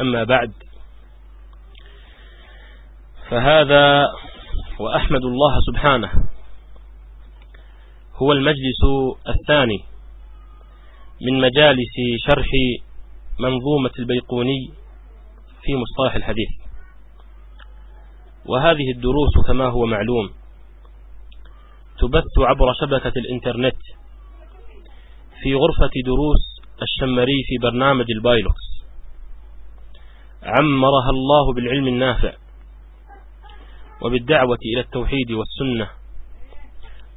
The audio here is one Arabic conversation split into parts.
أما بعد. فهذا وأحمد الله سبحانه هو المجلس الثاني من مجالس شرح منظومة البيقوني في مصطلح الحديث. وهذه الدروس كما هو معلوم تبث عبر شبكة الإنترنت في غرفة دروس الشمري في برنامج البايلوكس. عمرها الله بالعلم النافع وبالدعوة إلى التوحيد والسنة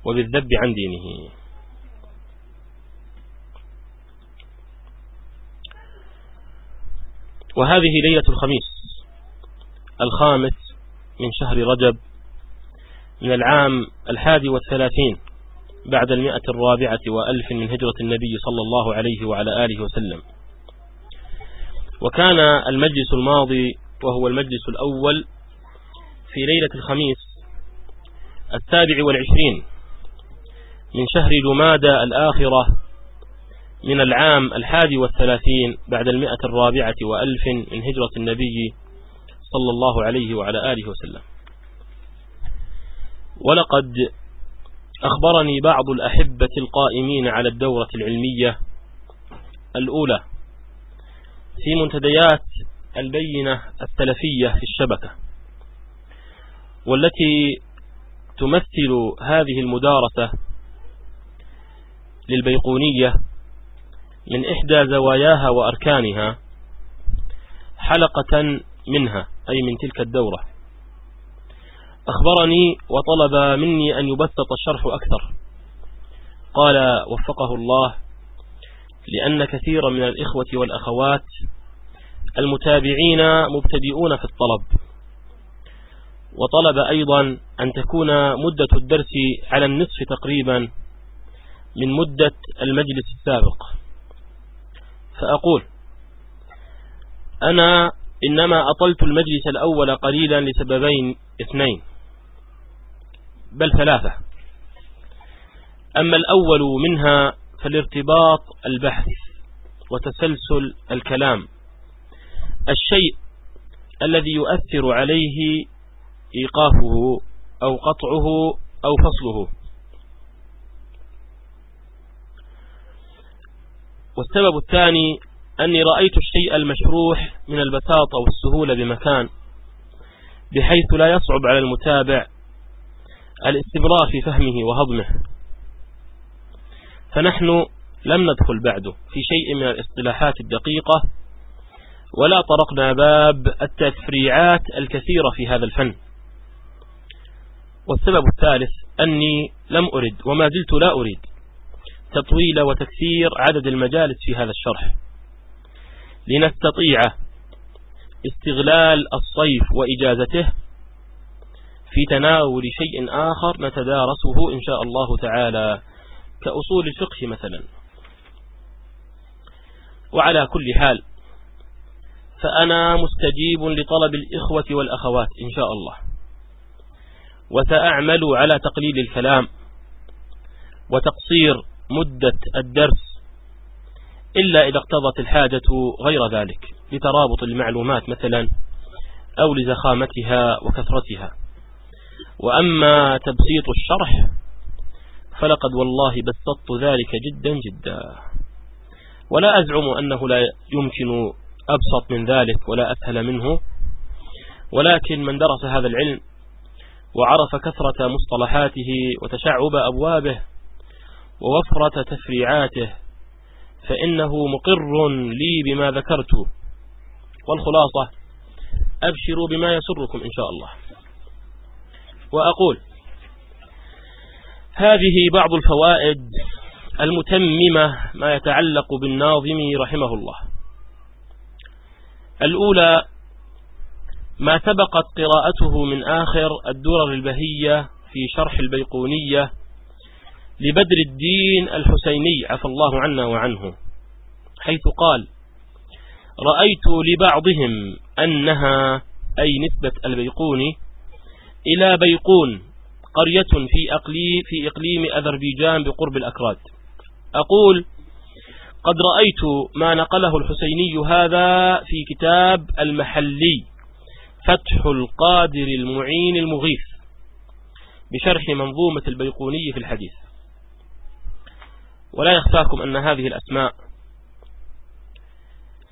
وبالذب عن دينه. وهذه ليلة الخميس الخامس من شهر رجب من العام الحادي والثلاثين بعد المئة الرابعة وألف من هجرة النبي صلى الله عليه وعلى آله وسلم. وكان المجلس الماضي وهو المجلس الأول في ليلة الخميس السابع والعشرين من شهر جمادى الآخرة من العام الحادي والثلاثين بعد المئة الرابعة وألف من هجرة النبي صلى الله عليه وعلى آله وسلم. ولقد أخبرني بعض الأحبة القائمين على الدورة العلمية الأولى في منتديات البينة التلفية في الشبكة والتي تمثل هذه المدارسة للبيقونية من إحدى زواياها وأركانها حلقة منها أي من تلك الدورة. أخبرني وطلب مني أن يبسط الشرح أكثر. قال وفقه الله لأن كثيرا من الإخوة والأخوات المتابعين مبتدئون في الطلب. وطلب أيضا أن تكون مدة الدرس على النصف تقريبا من مدة المجلس السابق. فأقول أنا إنما أطلت المجلس الأول قليلا لسببين اثنين بل ثلاثة. أما الأول منها فالارتباط البحث وتسلسل الكلام. الشيء الذي يؤثر عليه إيقافه أو قطعه أو فصله. والسبب الثاني أني رأيت الشيء المشروح من البساطة والسهولة بمكان بحيث لا يصعب على المتابع الاستمرار في فهمه وهضمه. فنحن لم ندخل بعد في شيء من الاصطلاحات الدقيقة ولا طرقنا باب التفريعات الكثيرة في هذا الفن. والسبب الثالث أني لم أرد وما زلت لا أريد تطويل وتكثير عدد المجالس في هذا الشرح. لنستطيع استغلال الصيف وإجازته في تناول شيء آخر نتدارسه إن شاء الله تعالى. كأصول الفقه مثلا. وعلى كل حال فأنا مستجيب لطلب الإخوة والأخوات إن شاء الله. وسأعمل على تقليل الكلام وتقصير مدة الدرس إلا إذا اقتضت الحاجة غير ذلك لترابط المعلومات مثلا أو لزخامتها وكثرتها. وأما تبسيط الشرح فلقد والله بسطت ذلك جدا جدا. ولا أزعم أنه لا يمكن أبسط من ذلك ولا أسهل منه. ولكن من درس هذا العلم وعرف كثرة مصطلحاته وتشعب أبوابه ووفرة تفريعاته فإنه مقر لي بما ذكرت. والخلاصة أبشروا بما يسركم إن شاء الله. وأقول هذه بعض الفوائد المتممة ما يتعلق بالناظم رحمه الله. الأولى ما سبقت قراءته من آخر الدرر البهية في شرح البيقونية لبدر الدين الحسيني عفى الله عنا وعنه حيث قال رأيت لبعضهم أنها أي نسبة البيقوني إلى بيقون قرية في أقليم, في إقليم أذربيجان بقرب الأكراد. أقول قد رأيت ما نقله الحسيني هذا في كتاب المحلي فتح القادر المعين المغيث بشرح منظومة البيقوني في الحديث. ولا يخفاكم أن هذه الأسماء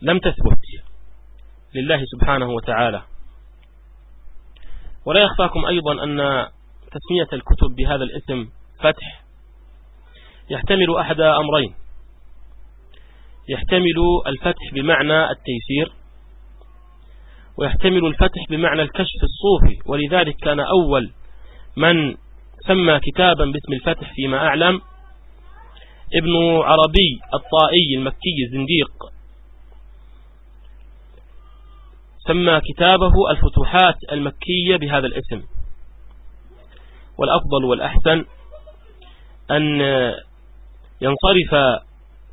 لم تثبت لله سبحانه وتعالى. ولا يخفاكم أيضا أن تسمية الكتب بهذا الاسم فتح. يحتمل أحد أمرين. يحتمل الفتح بمعنى التيسير ويحتمل الفتح بمعنى الكشف الصوفي. ولذلك كان أول من سمى كتابا باسم الفتح فيما أعلم ابن عربي الطائي المكي الزنديق. سمى كتابه الفتوحات المكية بهذا الاسم. والأفضل والأحسن أن ينصرف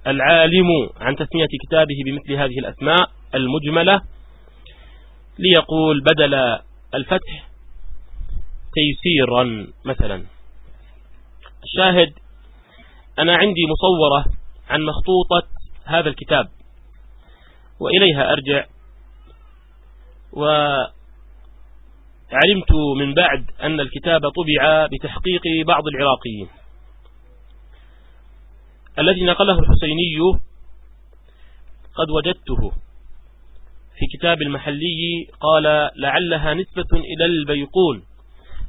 العالم عن تسمية كتابه بمثل هذه الأسماء المجملة ليقول بدل الفتح تيسيرا مثلا. الشاهد أنا عندي مصورة عن مخطوطة هذا الكتاب وإليها أرجع وعلمت من بعد أن الكتاب طبع بتحقيق بعض العراقيين. الذي نقله الحسيني قد وجدته في كتاب المحلي قال لعلها نسبة إلى البيقون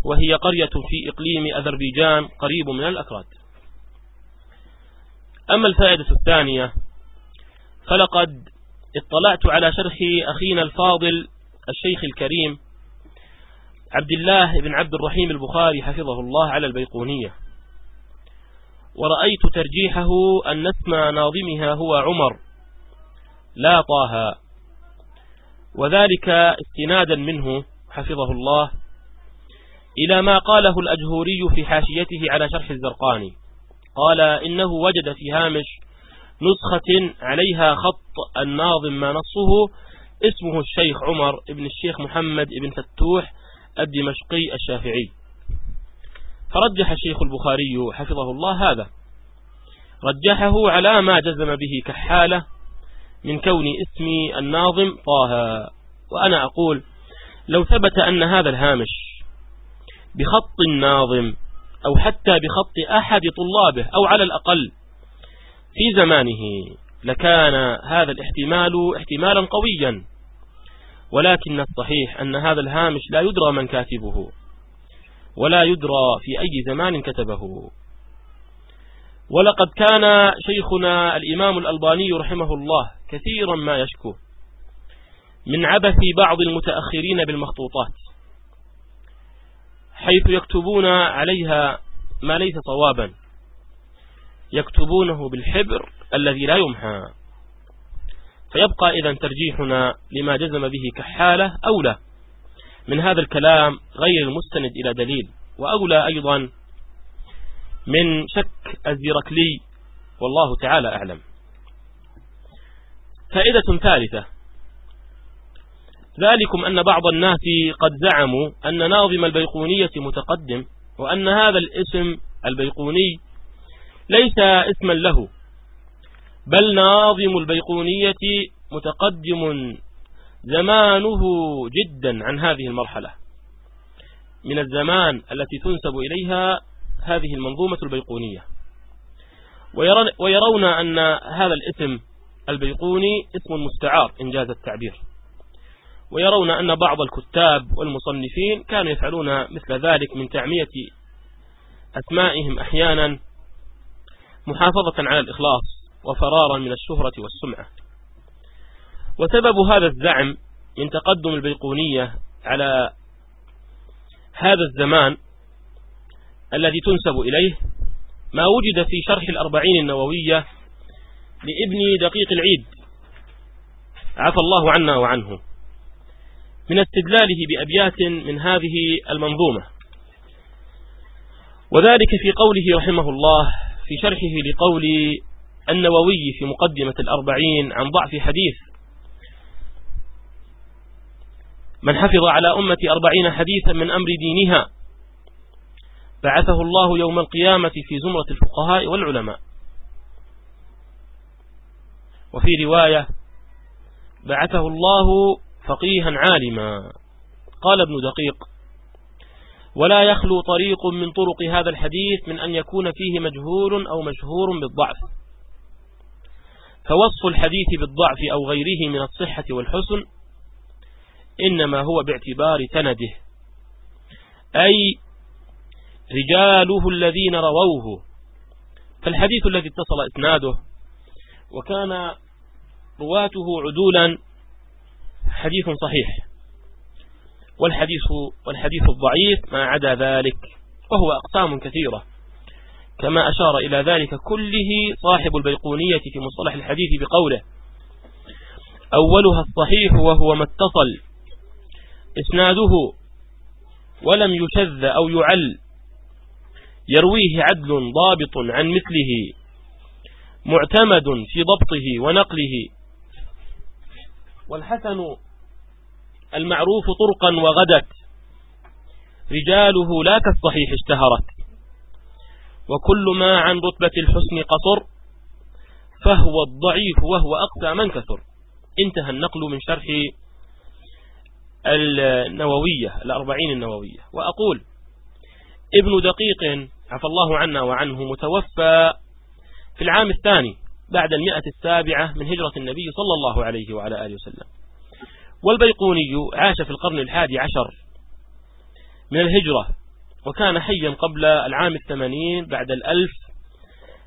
وهي قرية في إقليم أذربيجان قريب من الأكراد. أما الفائدة الثانية فلقد اطلعت على شرح أخينا الفاضل الشيخ الكريم عبد الله بن عبد الرحيم البخاري حفظه الله على البيقونية. ورأيت ترجيحه أن اسم ناظمها هو عمر لا طه. وذلك استنادا منه حفظه الله إلى ما قاله الأجهوري في حاشيته على شرح الزرقاني. قال إنه وجد في هامش نسخة عليها خط الناظم ما نصه اسمه الشيخ عمر ابن الشيخ محمد ابن فتوح الدمشقي الشافعي. فرجح الشيخ البخاري حفظه الله هذا. رجحه على ما جزم به كحالة من كون اسم الناظم طه. وأنا أقول لو ثبت أن هذا الهامش بخط الناظم أو حتى بخط أحد طلابه أو على الأقل في زمانه لكان هذا الاحتمال احتمالا قويا. ولكن الصحيح أن هذا الهامش لا يدرى من كاتبه ولا يدرى في أي زمان كتبه. ولقد كان شيخنا الإمام الألباني رحمه الله كثيرا ما يشكو من عبث بعض المتأخرين بالمخطوطات حيث يكتبون عليها ما ليس صوابا يكتبونه بالحبر الذي لا يمحى. فيبقى إذا ترجيحنا لما جزم به كحالة أولى من هذا الكلام غير المستند إلى دليل وأولى أيضا من شك الزيركلي والله تعالى أعلم. فائدة ثالثة. ذلكم أن بعض الناس قد زعموا أن ناظم البيقونية متقدم وأن هذا الاسم البيقوني ليس اسما له. بل ناظم البيقونية متقدم زمانه جدا عن هذه المرحلة. من الزمان التي تنسب إليها هذه المنظومة البيقونية. ويرون أن هذا الاسم البيقوني اسم مستعار إنجاز التعبير. ويرون أن بعض الكتاب والمصنفين كانوا يفعلون مثل ذلك من تعمية أسمائهم أحيانا محافظة على الإخلاص وفرارا من الشهرة والسمعة. وسبب هذا الزعم من تقدم البيقونية على هذا الزمان الذي تنسب إليه ما وجد في شرح الأربعين النووية لابن دقيق العيد. عفى الله عنا وعنه. من استدلاله بأبيات من هذه المنظومة. وذلك في قوله رحمه الله في شرحه لقول النووي في مقدمة الأربعين عن ضعف حديث. من حفظ على أمة أربعين حديثا من أمر دينها بعثه الله يوم القيامة في زمرة الفقهاء والعلماء. وفي رواية بعثه الله فقيها عالما. قال ابن دقيق ولا يخلو طريق من طرق هذا الحديث من أن يكون فيه مجهول أو مشهور بالضعف. فوصف الحديث بالضعف أو غيره من الصحة والحسن إنما هو باعتبار سنده. أي رجاله الذين رووه. فالحديث الذي اتصل إسناده وكان رواته عدولا حديث صحيح. والحديث والحديث الضعيف ما عدا ذلك. وهو أقسام كثيرة. كما أشار إلى ذلك كله صاحب البيقونية في مصطلح الحديث بقوله أولها الصحيح وهو ما اتصل إسناده ولم يشذ أو يعل يرويه عدل ضابط عن مثله معتمد في ضبطه ونقله والحسن المعروف طرقا وغدت رجاله لا كالصحيح اشتهرت. وكل ما عن رتبة الحسن قصر فهو الضعيف وهو أقسى من كثر. انتهى النقل من شرح النووية الأربعين النووية. وأقول ابن دقيق عفى الله عنا وعنه متوفى في العام الثاني بعد المئة السابعة من هجرة النبي صلى الله عليه وعلى آله وسلم. والبيقوني عاش في القرن الحادي عشر من الهجرة. وكان حيا قبل العام الثمانين بعد الألف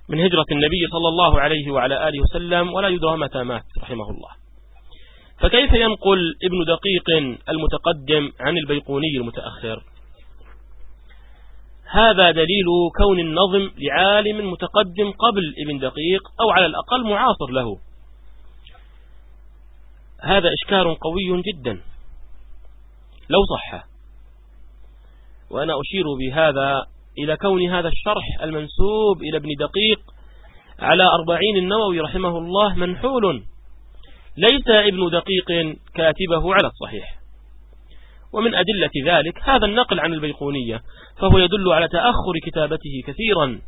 من هجرة النبي صلى الله عليه وعلى آله وسلم ولا يدرى متى مات رحمه الله. فكيف ينقل ابن دقيق المتقدم عن البيقوني المتأخر؟ هذا دليل كون النظم لعالم متقدم قبل ابن دقيق أو على الأقل معاصر له. هذا إشكال قوي جدا. لو صح وأنا أشير بهذا إلى كون هذا الشرح المنسوب إلى ابن دقيق على أربعين النووي رحمه الله منحول. ليس ابن دقيق كاتبه على الصحيح. ومن أدلة ذلك هذا النقل عن البيقونية فهو يدل على تأخر كتابته كثيرا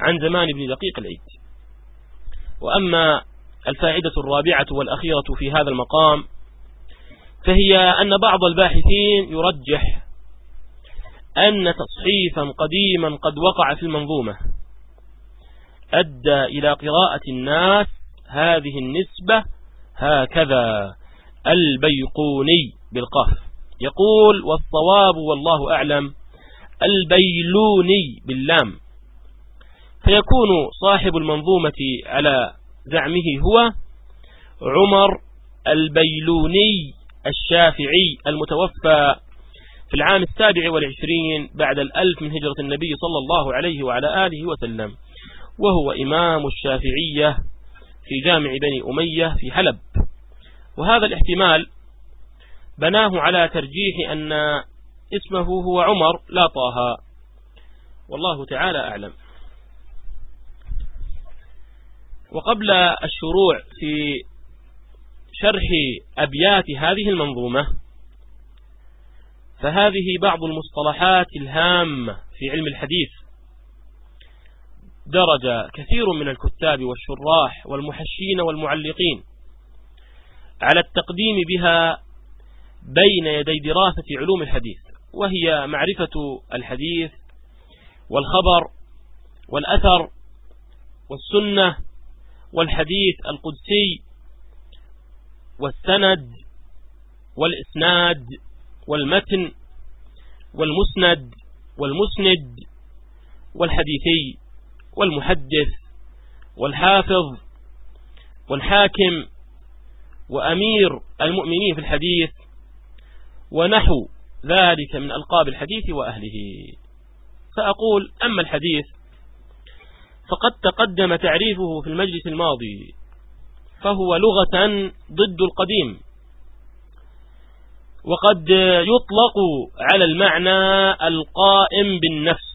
عن زمان ابن دقيق العيد. وأما الفائدة الرابعة والأخيرة في هذا المقام فهي أن بعض الباحثين يرجح أن تصحيفا قديما قد وقع في المنظومة. أدى إلى قراءة الناس هذه النسبة هكذا البيقوني بالقاف يقول والصواب والله أعلم البيلوني باللام. فيكون صاحب المنظومة على زعمه هو عمر البيلوني الشافعي المتوفى في العام السابع والعشرين بعد الألف من هجرة النبي صلى الله عليه وعلى آله وسلم. وهو إمام الشافعية في جامع بني أمية في حلب. وهذا الاحتمال بناه على ترجيح أن اسمه هو عمر لا طه. والله تعالى أعلم. وقبل الشروع في شرح أبيات هذه المنظومة فهذه بعض المصطلحات الهامة في علم الحديث. درج كثير من الكتاب والشراح والمحشين والمعلقين على التقديم بها بين يدي دراسة علوم الحديث وهي معرفة الحديث والخبر والأثر والسنة والحديث القدسي والسند والإسناد والمتن والمسند والمسند والحديثي والمحدث والحافظ والحاكم وأمير المؤمنين في الحديث ونحو ذلك من ألقاب الحديث وأهله. فأقول أما الحديث فقد تقدم تعريفه في المجلس الماضي فهو لغة ضد القديم. وقد يطلق على المعنى القائم بالنفس.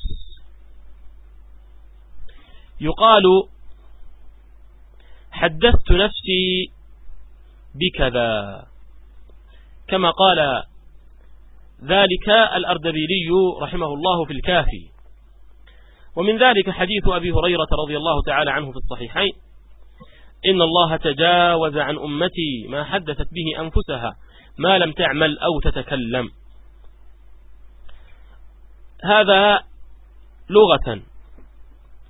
يقال حدثت نفسي بكذا. كما قال ذلك الأردبيلي رحمه الله في الكافي. ومن ذلك حديث أبي هريرة رضي الله تعالى عنه في الصحيحين إن الله تجاوز عن أمتي ما حدثت به أنفسها. ما لم تعمل أو تتكلم. هذا لغة.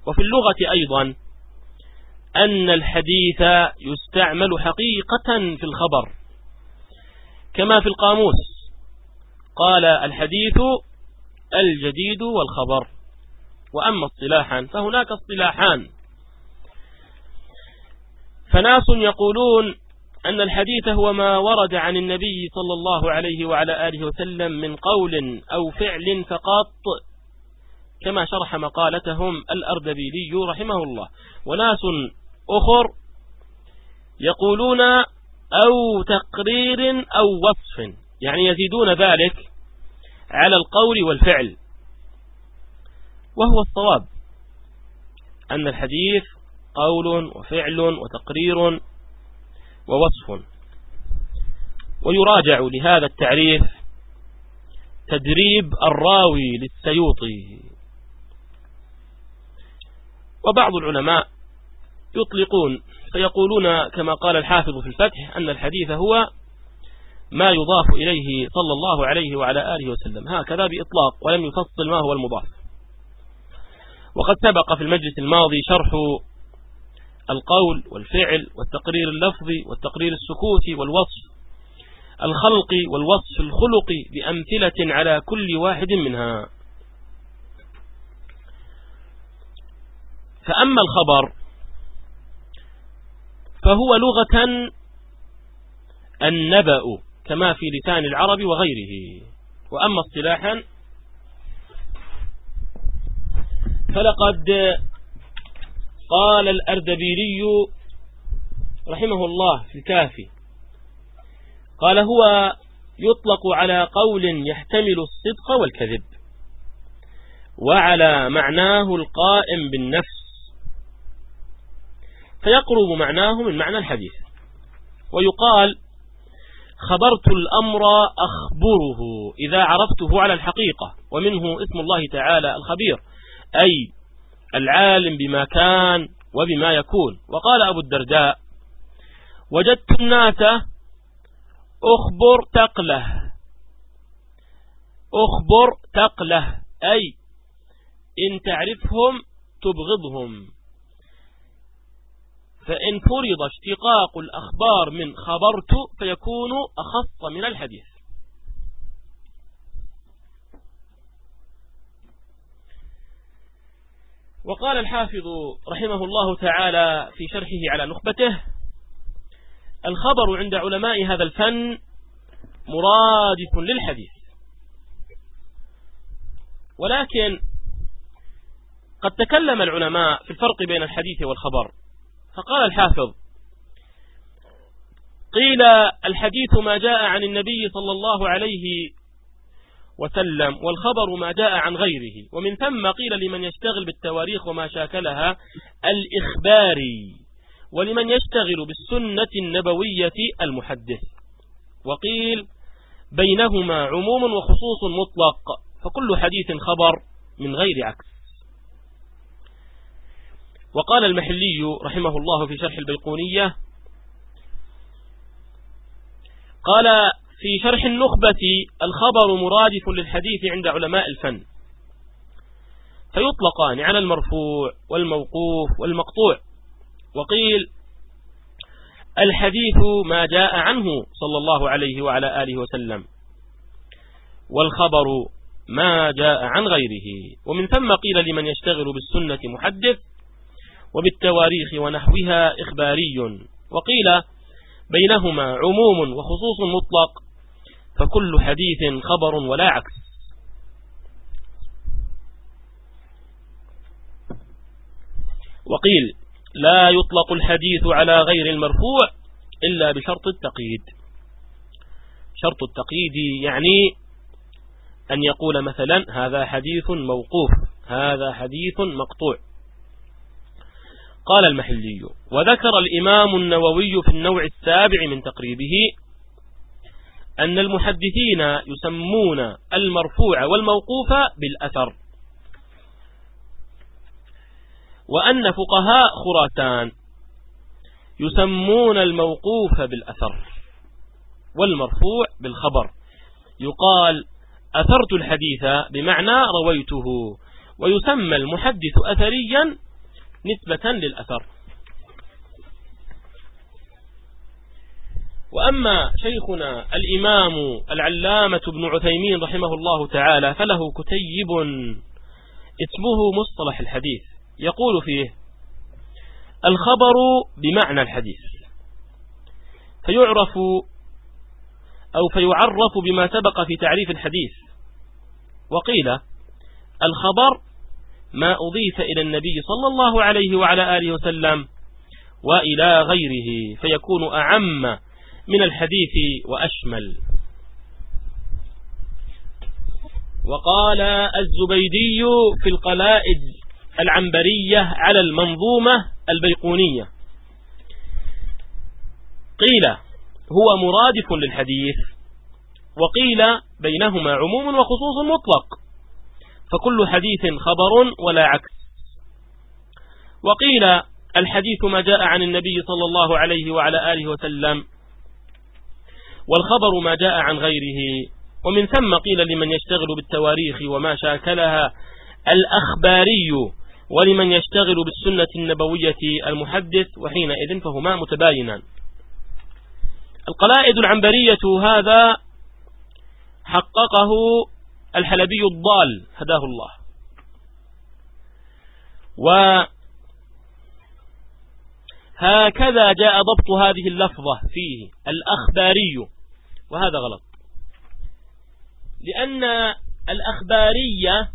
وفي اللغة أيضا أن الحديث يستعمل حقيقة في الخبر كما في القاموس. قال الحديث الجديد والخبر. وأما اصطلاحا فهناك اصطلاحان. فناس يقولون أن الحديث هو ما ورد عن النبي صلى الله عليه وعلى آله وسلم من قول أو فعل فقط كما شرح مقالتهم الأردبيلي رحمه الله. وناس أخر يقولون أو تقرير أو وصف يعني يزيدون ذلك على القول والفعل. وهو الصواب أن الحديث قول وفعل وتقرير ووصف. ويراجع لهذا التعريف تدريب الراوي للسيوطي. وبعض العلماء يطلقون فيقولون كما قال الحافظ في الفتح أن الحديث هو ما يضاف إليه صلى الله عليه وعلى آله وسلم. هكذا بإطلاق ولم يفصل ما هو المضاف. وقد سبق في المجلس الماضي شرح القول والفعل والتقرير اللفظي والتقرير السكوتي والوصف الخلقي والوصف الخلقي بأمثلة على كل واحد منها. فأما الخبر فهو لغة النبأ كما في لسان العرب وغيره. وأما اصطلاحا فلقد قال الأردبيلي رحمه الله في الكافي. قال هو يطلق على قول يحتمل الصدق والكذب وعلى معناه القائم بالنفس فيقرب معناه من معنى الحديث ويقال خبرت الأمر أخبره إذا عرفته على الحقيقة ومنه اسم الله تعالى الخبير أي العالم بما كان وبما يكون. وقال أبو الدرداء وجدت الناس أخبر تقله. أخبر تقله. أي إن تعرفهم تبغضهم. فإن فرض اشتقاق الأخبار من خبرت فيكون أخص من الحديث. وقال الحافظ رحمه الله تعالى في شرحه على نخبته الخبر عند علماء هذا الفن مرادف للحديث. ولكن قد تكلم العلماء في الفرق بين الحديث والخبر. فقال الحافظ قيل الحديث ما جاء عن النبي صلى الله عليه وسلم والخبر ما جاء عن غيره. ومن ثم قيل لمن يشتغل بالتواريخ وما شاكلها الإخباري ولمن يشتغل بالسنة النبوية المحدث. وقيل بينهما عموم وخصوص مطلق فكل حديث خبر من غير عكس. وقال المحلي رحمه الله في شرح البيقونية قال في شرح النخبة الخبر مرادف للحديث عند علماء الفن. فيطلقان على المرفوع والموقوف والمقطوع. وقيل الحديث ما جاء عنه صلى الله عليه وعلى آله وسلم والخبر ما جاء عن غيره. ومن ثم قيل لمن يشتغل بالسنة محدث وبالتواريخ ونحوها إخباري. وقيل بينهما عموم وخصوص مطلق فكل حديث خبر ولا عكس. وقيل لا يطلق الحديث على غير المرفوع إلا بشرط التقييد. شرط التقييد يعني أن يقول مثلا هذا حديث موقوف هذا حديث مقطوع. قال المحلي وذكر الإمام النووي في النوع السابع من تقريبه أن المحدثين يسمون المرفوع والموقوف بالأثر. وأن فقهاء خراسان يسمون الموقوف بالأثر والمرفوع بالخبر. يقال أثرت الحديث بمعنى رويته ويسمى المحدث أثريا نسبة للأثر. وأما شيخنا الإمام العلامة بن عثيمين رحمه الله تعالى فله كتيب اسمه مصطلح الحديث. يقول فيه الخبر بمعنى الحديث. فيعرف أو فيعرف بما سبق في تعريف الحديث. وقيل الخبر ما أضيف إلى النبي صلى الله عليه وعلى آله وسلم وإلى غيره فيكون أعم من الحديث وأشمل. وقال الزبيدي في القلائد العنبرية على المنظومة البيقونية. قيل هو مرادف للحديث وقيل بينهما عموم وخصوص مطلق فكل حديث خبر ولا عكس. وقيل الحديث ما جاء عن النبي صلى الله عليه وعلى آله وسلم والخبر ما جاء عن غيره. ومن ثم قيل لمن يشتغل بالتواريخ وما شاكلها الأخباري ولمن يشتغل بالسنة النبوية المحدث وحينئذ فهما متباينان. القلائد العنبرية هذا حققه الحلبي الضال هداه الله. وهكذا جاء ضبط هذه اللفظة فيه الأخباري. وهذا غلط. لأن الأخبارية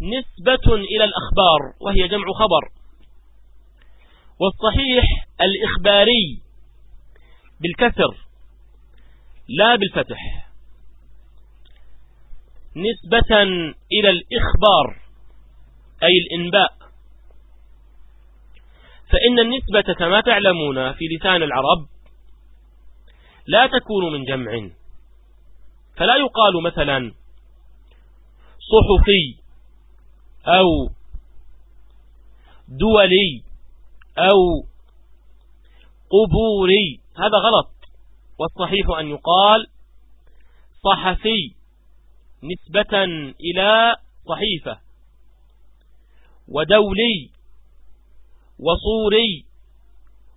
نسبة إلى الأخبار وهي جمع خبر. والصحيح الإخباري بالكسر لا بالفتح. نسبة إلى الإخبار أي الإنباء. فإن النسبة كما تعلمون في لسان العرب لا تكون من جمع. فلا يقال مثلا صحفي أو دولي أو قبوري. هذا غلط. والصحيح أن يقال صحفي نسبة إلى صحيفة ودولي وصوري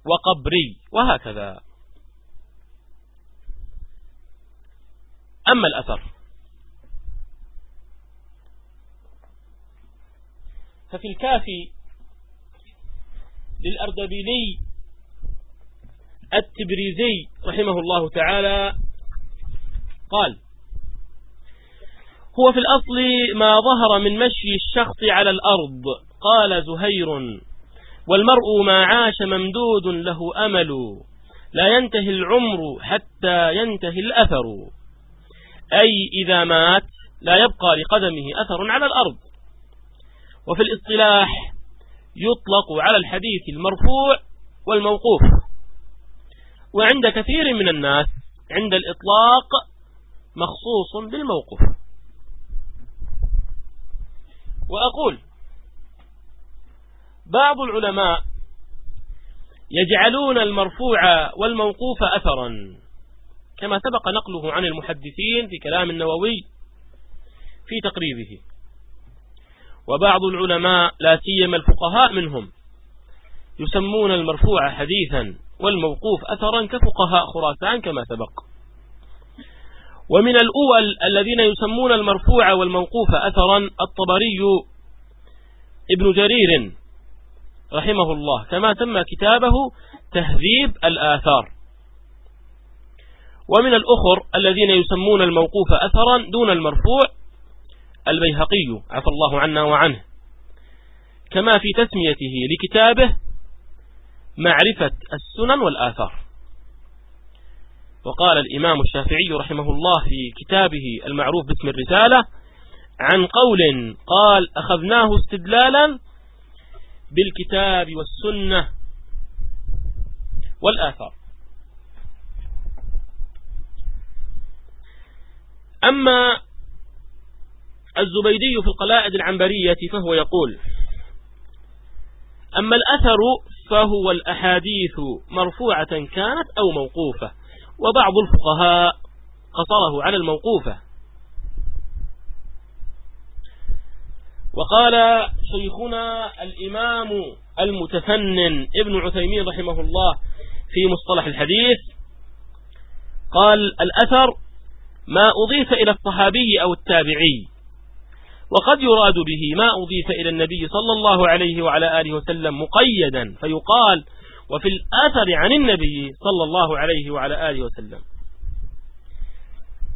وقبري وهكذا. أما الأثر. ففي الكافي للأردبيلي التبريزي رحمه الله تعالى قال هو في الأصل ما ظهر من مشي الشخص على الأرض قال زهير والمرء ما عاش ممدود له أمل لا ينتهي العمر حتى ينتهي الأثر. أي إذا مات لا يبقى لقدمه أثر على الأرض. وفي الاصطلاح يطلق على الحديث المرفوع والموقوف. وعند كثير من الناس عند الإطلاق مخصوص بالموقوف. وأقول بعض العلماء يجعلون المرفوع والموقوف أثرا. كما سبق نقله عن المحدثين في كلام النووي في تقريبه. وبعض العلماء لا سيما الفقهاء منهم يسمون المرفوع حديثا والموقوف أثرا كفقهاء خراسان كما سبق. ومن الأول الذين يسمون المرفوع والموقوف أثرا الطبري ابن جرير رحمه الله كما سمى كتابه تهذيب الآثار. ومن الأخر الذين يسمون الموقوف أثرا دون المرفوع البيهقي عفى الله عنا وعنه. كما في تسميته لكتابه معرفة السنن والآثار. وقال الإمام الشافعي رحمه الله في كتابه المعروف باسم الرسالة عن قول قال أخذناه استدلالا بالكتاب والسنة والآثار. أما الزبيدي في القلائد العنبرية فهو يقول أما الأثر فهو الأحاديث مرفوعة كانت أو موقوفة وبعض الفقهاء قصره على الموقوفة. وقال شيخنا الإمام المتفنن ابن عثيمين رحمه الله في مصطلح الحديث قال الأثر ما أضيف إلى الصحابي أو التابعي. وقد يراد به ما أضيف إلى النبي صلى الله عليه وعلى آله وسلم مقيدا فيقال وفي الأثر عن النبي صلى الله عليه وعلى آله وسلم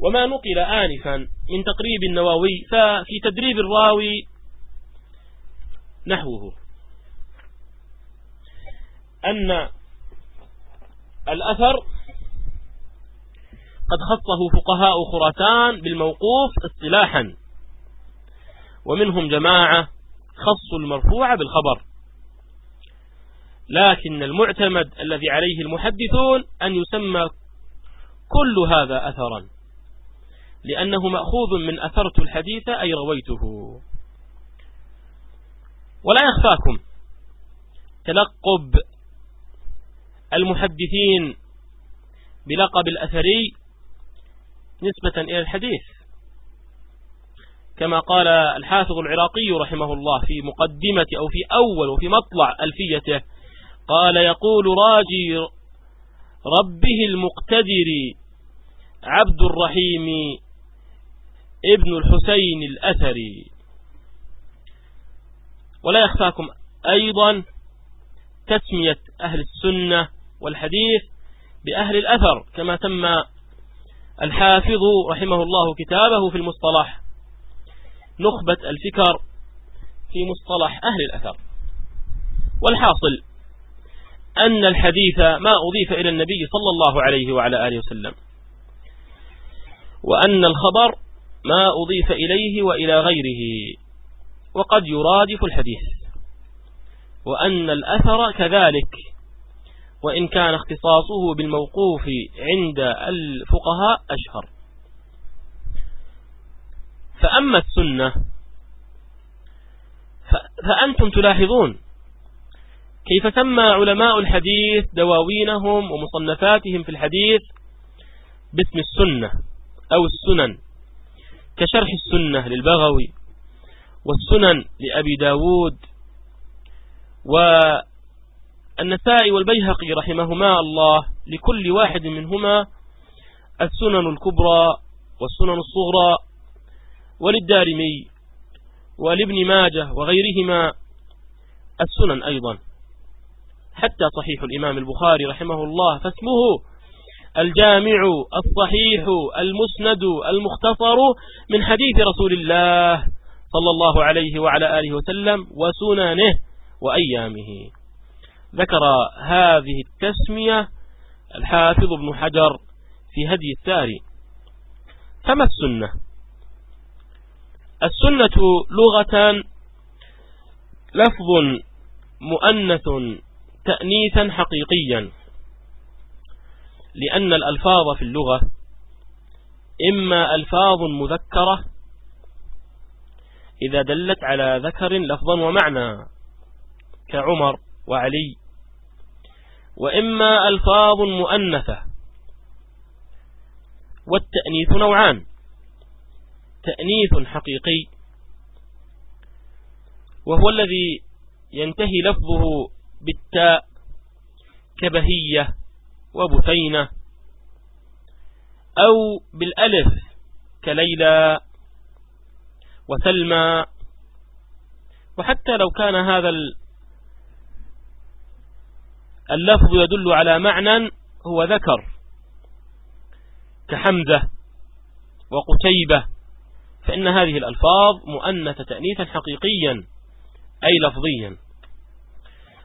وما نقل آنفا من تقريب النواوي ففي تدريب الراوي نحوه. أن الأثر قد خصه فقهاء خراسان بالموقوف اصطلاحا. ومنهم جماعة خصوا المرفوع بالخبر. لكن المعتمد الذي عليه المحدثون أن يسمى كل هذا أثرا لأنه مأخوذ من أثرت الحديث أي رويته. ولا يخفاكم تلقب المحدثين بلقب الأثري نسبة إلى الحديث. كما قال الحافظ العراقي رحمه الله في مقدمة أو في أول وفي مطلع ألفيته قال يقول راجي ربه المقتدر عبد الرحيم ابن الحسين الأثري. ولا يخفاكم أيضا تسمية أهل السنة والحديث بأهل الأثر كما سمى الحافظ رحمه الله كتابه في المصطلح نخبة الفكر في مصطلح أهل الأثر. والحاصل أن الحديث ما أضيف إلى النبي صلى الله عليه وعلى آله وسلم وأن الخبر ما أضيف إليه وإلى غيره وقد يرادف الحديث وأن الأثر كذلك وإن كان اختصاصه بالموقوف عند الفقهاء أشهر. فأما السنة فأنتم تلاحظون كيف سمى علماء الحديث دواوينهم ومصنفاتهم في الحديث باسم السنة أو السنن كشرح السنة للبغوي والسنن لأبي داود والنسائي والبيهقي رحمهما الله لكل واحد منهما السنن الكبرى والسنن الصغرى وللدارمي ولابن ماجه وغيرهما السنن أيضا. حتى صحيح الإمام البخاري رحمه الله فاسمه الجامع الصحيح المسند المختصر من حديث رسول الله صلى الله عليه وعلى آله وسلم وسننه وأيامه. ذكر هذه التسمية الحافظ ابن حجر في هدي الساري فما السنة؟ السنة لغة لفظ مؤنث تأنيثا حقيقيا لأن الألفاظ في اللغة إما ألفاظ مذكرة إذا دلت على ذكر لفظا ومعنى كعمر وعلي. وإما ألفاظ مؤنثة. والتأنيث نوعان. تأنيث حقيقي. وهو الذي ينتهي لفظه بالتاء كبهية وبثينة. أو بالألف كليلى وسلمى. وحتى لو كان هذا اللفظ يدل على معنى هو ذكر كحمزة وقتيبة فإن هذه الألفاظ مؤنث تأنيثا حقيقيا أي لفظيا.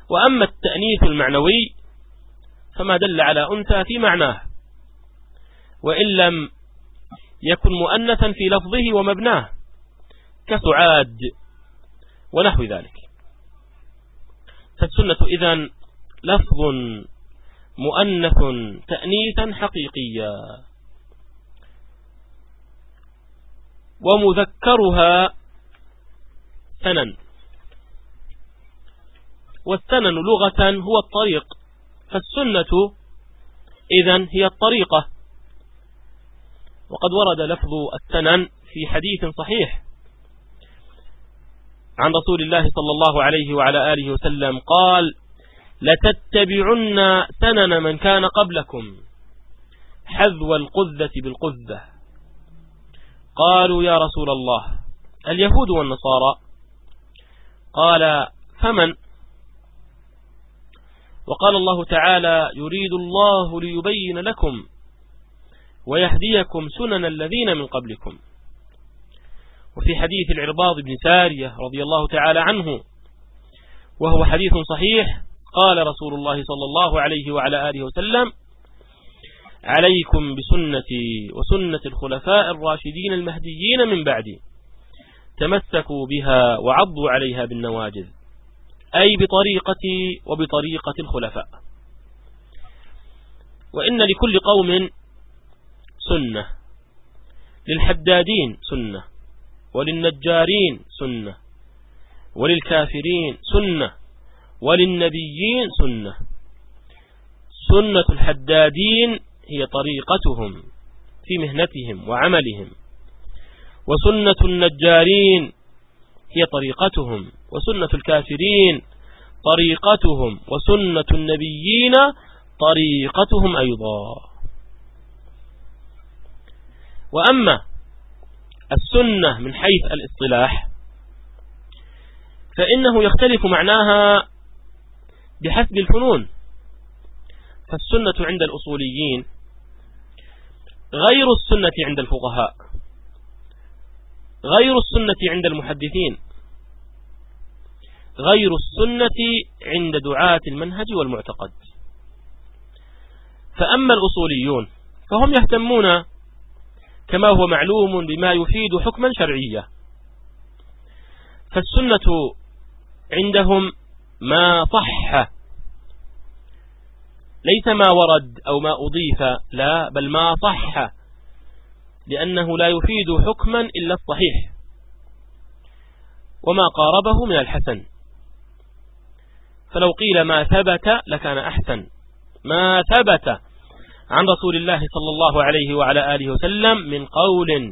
وأما التأنيث المعنوي فما دل على أنثى في معناه وإن لم يكن مؤنثا في لفظه ومبناه كسعاد ونحو ذلك. فالسنة إذن لفظ مؤنث تأنيثا حقيقيا. ومذكرها سنن والسنن لغة هو الطريق. فالسنة إذن هي الطريقة. وقد ورد لفظ السنن في حديث صحيح. عن رسول الله صلى الله عليه وعلى آله وسلم قال لتتبعن سنن من كان قبلكم حذو القذة بالقذة. قالوا يا رسول الله اليهود والنصارى. قال فمن؟ وقال الله تعالى يريد الله ليبين لكم ويهديكم سنن الذين من قبلكم. وفي حديث العرباض بن سارية رضي الله تعالى عنه وهو حديث صحيح قال رسول الله صلى الله عليه وعلى آله وسلم عليكم بسنتي وسنة الخلفاء الراشدين المهديين من بعدي تمسكوا بها وعضوا عليها بالنواجذ أي بطريقتي وبطريقة الخلفاء. وإن لكل قوم سنة للحدادين سنة وللنجارين سنة وللكافرين سنة وللنبيين سنة. سنة الحدادين هي طريقتهم في مهنتهم وعملهم. وسنة النجارين هي طريقتهم. وسنة الكافرين طريقتهم. وسنة النبيين طريقتهم أيضا. وأما السنة من حيث الاصطلاح فإنه يختلف معناها بحسب الفنون. فالسنة عند الأصوليين غير السنة عند الفقهاء. غير السنة عند المحدثين. غير السنة عند دعاة المنهج والمعتقد. فأما الأصوليون فهم يهتمون كما هو معلوم بما يفيد حكما شرعيا. فالسنة عندهم ما صح. ليس ما ورد أو ما أضيف لا بل ما صح. لأنه لا يفيد حكما إلا الصحيح. وما قاربه من الحسن. فلو قيل ما ثبت لكان أحسن. ما ثبت عن رسول الله صلى الله عليه وعلى آله وسلم من قول.